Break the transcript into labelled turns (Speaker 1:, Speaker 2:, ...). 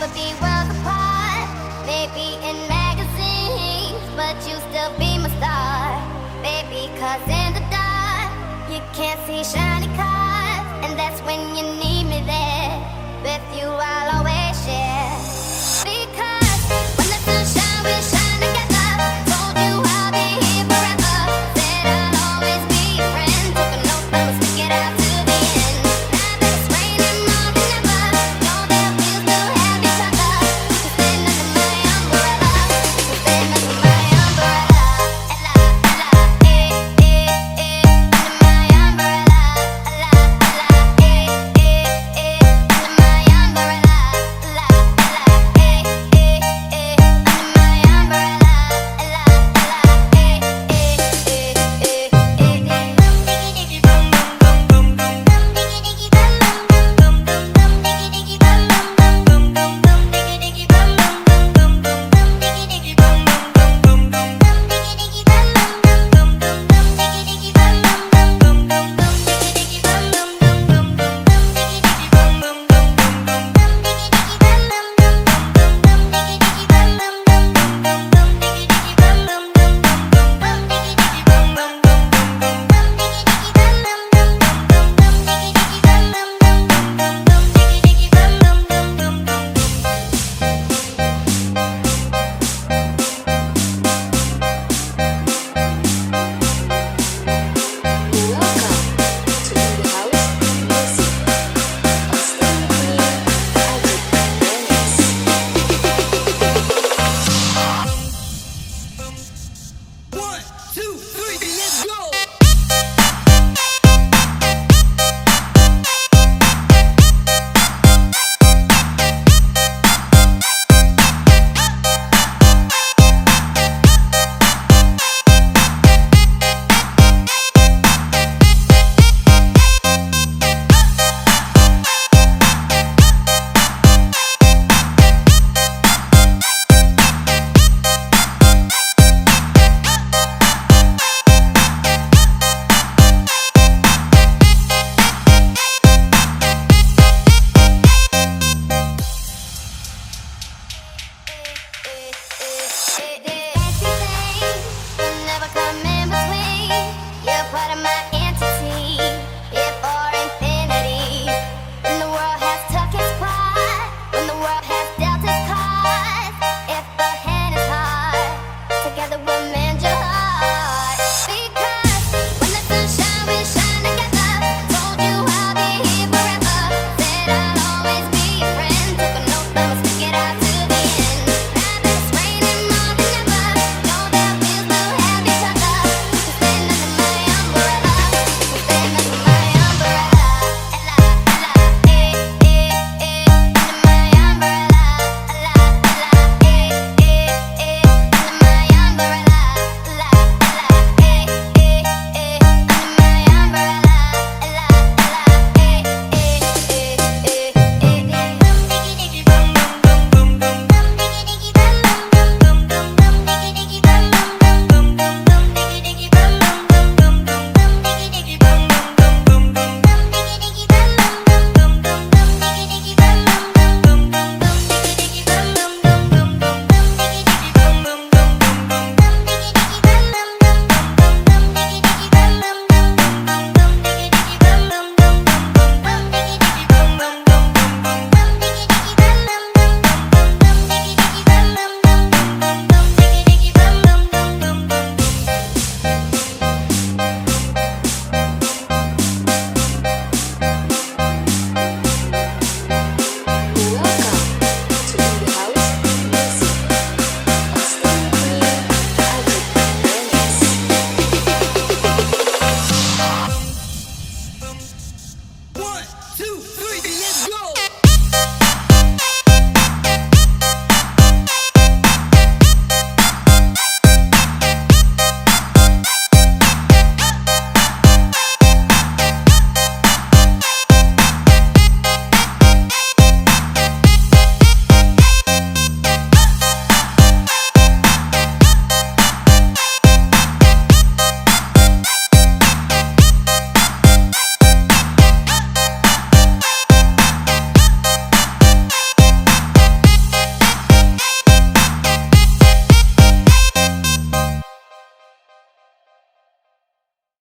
Speaker 1: would be worlds apart. Maybe in magazines, but you still be my star. Baby, cause in the dark, you can't see shiny cars. And that's when you need me there. With you, I'll always.